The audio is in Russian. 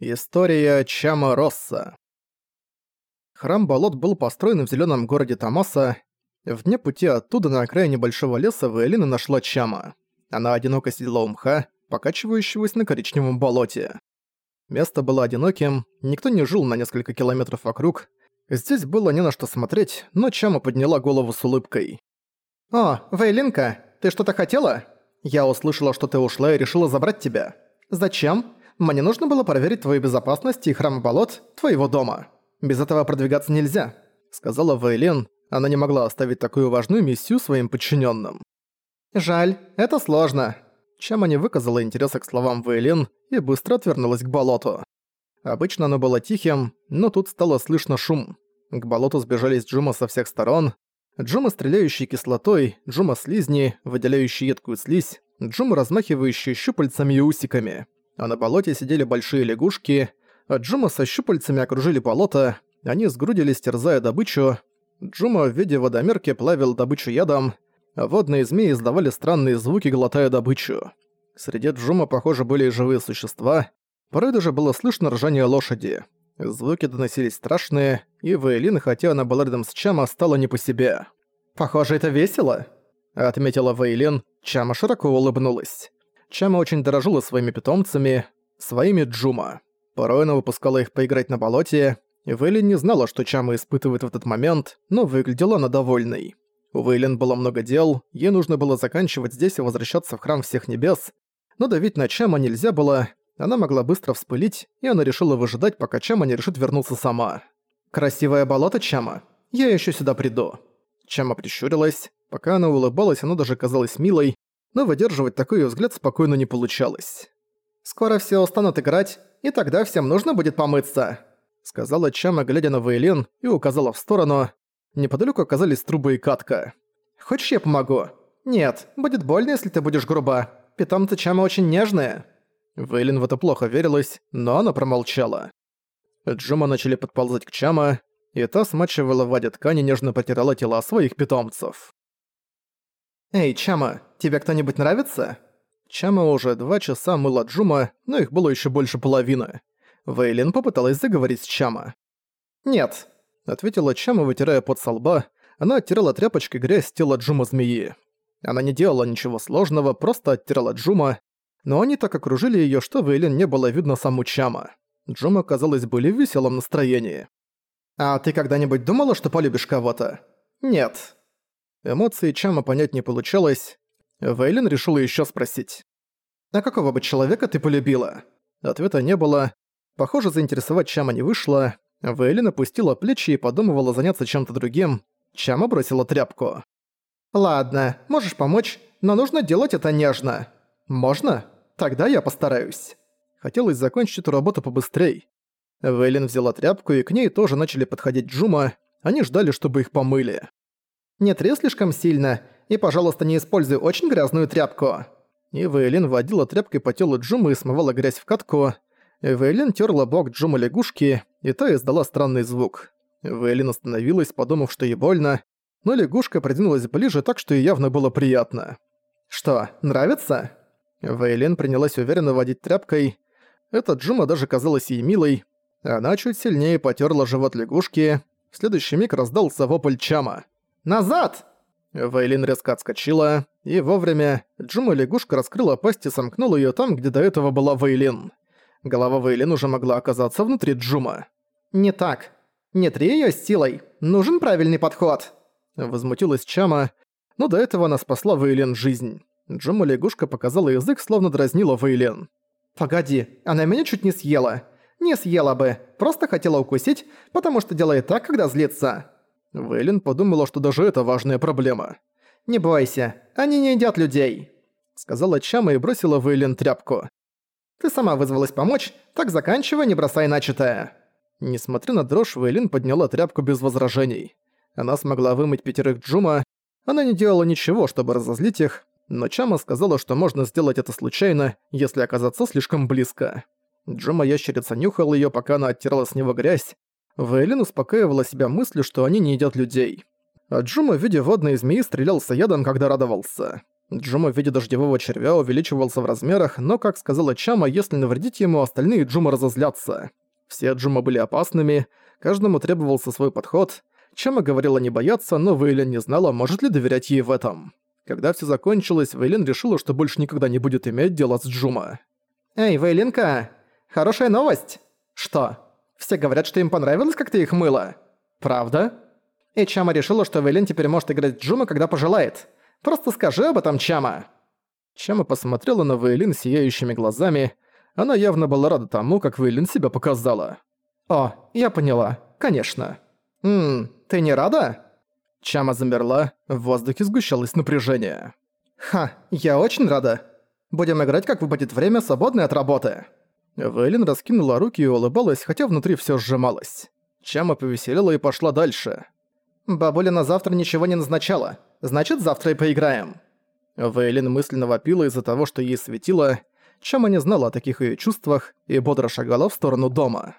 История Чама Росса Храм болот был построен в зеленом городе Тамаса. В дне пути оттуда на окраине большого леса Ваэлина нашла Чама. Она одиноко сидела у мха, покачивающегося на коричневом болоте. Место было одиноким, никто не жил на несколько километров вокруг. Здесь было не на что смотреть, но Чама подняла голову с улыбкой. «О, Вейлинка, ты что-то хотела? Я услышала, что ты ушла и решила забрать тебя. Зачем? Мне нужно было проверить твою безопасность и храм болот твоего дома. Без этого продвигаться нельзя», — сказала Вейлин. Она не могла оставить такую важную миссию своим подчиненным. «Жаль, это сложно», чем не выказала интереса к словам Вейлин и быстро отвернулась к болоту. Обычно оно было тихим, но тут стало слышно шум. К болоту сбежались Джума со всех сторон. Джума, стреляющие кислотой, Джума слизни, выделяющие едкую слизь, Джума, размахивающие щупальцами и усиками. А на болоте сидели большие лягушки, а Джума со щупальцами окружили болото, они сгрудились, терзая добычу. Джума в виде водомерки плавил добычу ядом, водные змеи издавали странные звуки, глотая добычу. Среди Джума, похоже, были и живые существа. Порой даже было слышно ржание лошади. Звуки доносились страшные, и Вейлин, хотя она была рядом с Чама, стала не по себе. «Похоже, это весело», — отметила Вейлин. Чама широко улыбнулась. Чама очень дорожила своими питомцами, своими Джума. Порой она выпускала их поиграть на болоте, Вейлин не знала, что Чама испытывает в этот момент, но выглядела она довольной. У Вейлен было много дел, ей нужно было заканчивать здесь и возвращаться в Храм Всех Небес, но давить на Чама нельзя было, она могла быстро вспылить, и она решила выжидать, пока Чама не решит вернуться сама. «Красивое болото, Чама. Я еще сюда приду». Чама прищурилась. Пока она улыбалась, она даже казалась милой, но выдерживать такой взгляд спокойно не получалось. «Скоро все устанут играть, и тогда всем нужно будет помыться», сказала Чама, глядя на Вейлен, и указала в сторону. Неподалеку оказались трубы и катка. «Хочешь, я помогу?» «Нет, будет больно, если ты будешь груба. Питомцы Чама очень нежные». Вейлин в это плохо верилась, но она промолчала. Джума начали подползать к Чама, и та смачивала в воде ткани нежно потирала тела своих питомцев. «Эй, Чама, тебе кто-нибудь нравится?» Чама уже два часа мыла Джума, но их было еще больше половины. Вейлин попыталась заговорить с Чама. «Нет, ответила Чама, вытирая пот со лба. Она оттирала тряпочкой грязь с тела Джума-змеи. Она не делала ничего сложного, просто оттирала Джума, но они так окружили её, что Вейлин не было видно саму Чама. Джума, казалось, были в веселом настроении. «А ты когда-нибудь думала, что полюбишь кого-то?» «Нет». Эмоции Чама понять не получалось. Вейлин решила ещё спросить. «А какого бы человека ты полюбила?» Ответа не было. Похоже, заинтересовать Чама не вышло. Вейлин опустила плечи и подумывала заняться чем-то другим. Чама бросила тряпку. «Ладно, можешь помочь, но нужно делать это нежно. Можно? Тогда я постараюсь». Хотелось закончить эту работу побыстрей. Вейлин взяла тряпку, и к ней тоже начали подходить Джума. Они ждали, чтобы их помыли. «Не трей слишком сильно, и, пожалуйста, не используй очень грязную тряпку». И Вейлин водила тряпкой по телу Джума и смывала грязь в катку. Вейлин терла бок Джума лягушки, и та издала странный звук. Вейлин остановилась, подумав, что ей больно, но лягушка придвинулась ближе так, что ей явно было приятно. «Что, нравится?» Вейлин принялась уверенно водить тряпкой. Эта Джума даже казалась ей милой. Она чуть сильнее потерла живот лягушки. В следующий миг раздался вопль Чама. «Назад!» Вейлин резко отскочила, и вовремя Джума-лягушка раскрыла пасть и сомкнула её там, где до этого была Вейлин. Голова Вейлин уже могла оказаться внутри Джума. «Не так. Не три её силой. Нужен правильный подход». Возмутилась Чама, но до этого она спасла Вейлен жизнь. Джума лягушка показала язык, словно дразнила Вейлен. «Погоди, она меня чуть не съела. Не съела бы, просто хотела укусить, потому что делает так, когда злится». Вейлен подумала, что даже это важная проблема. «Не бойся, они не едят людей», — сказала Чама и бросила Вейлен тряпку. Ты сама вызвалась помочь, так заканчивай, не бросай начатое». Несмотря на дрожь, Вейлин подняла тряпку без возражений. Она смогла вымыть пятерых Джума, она не делала ничего, чтобы разозлить их, но Чама сказала, что можно сделать это случайно, если оказаться слишком близко. Джума ящерица нюхал её, пока она оттирала с него грязь. Вейлин успокаивала себя мыслью, что они не едят людей. А Джума в виде водной змеи стрелялся ядом, когда радовался. Джума в виде дождевого червя увеличивался в размерах, но, как сказала Чама, если навредить ему, остальные Джума разозлятся. Все Джума были опасными, каждому требовался свой подход. Чама говорила не бояться, но Вейлин не знала, может ли доверять ей в этом. Когда все закончилось, Вейлин решила, что больше никогда не будет иметь дело с Джума. «Эй, Вейлинка, хорошая новость!» «Что? Все говорят, что им понравилось, как ты их мыла?» «Правда?» И Чама решила, что Вейлин теперь может играть Джума, когда пожелает. Просто скажи об этом, Чама!» Чама посмотрела на Вейлин сияющими глазами. Она явно была рада тому, как Вейлин себя показала. «О, я поняла. Конечно». «Ммм, ты не рада?» Чама замерла, в воздухе сгущалось напряжение. «Ха, я очень рада. Будем играть, как выпадет время, свободное от работы». Вейлин раскинула руки и улыбалась, хотя внутри всё сжималось. Чама повеселела и пошла дальше. «Бабуля на завтра ничего не назначала. Значит, завтра и поиграем». Вейлин мысленно вопила из-за того, что ей светило. Чама не знала о таких её чувствах и бодро шагала в сторону дома.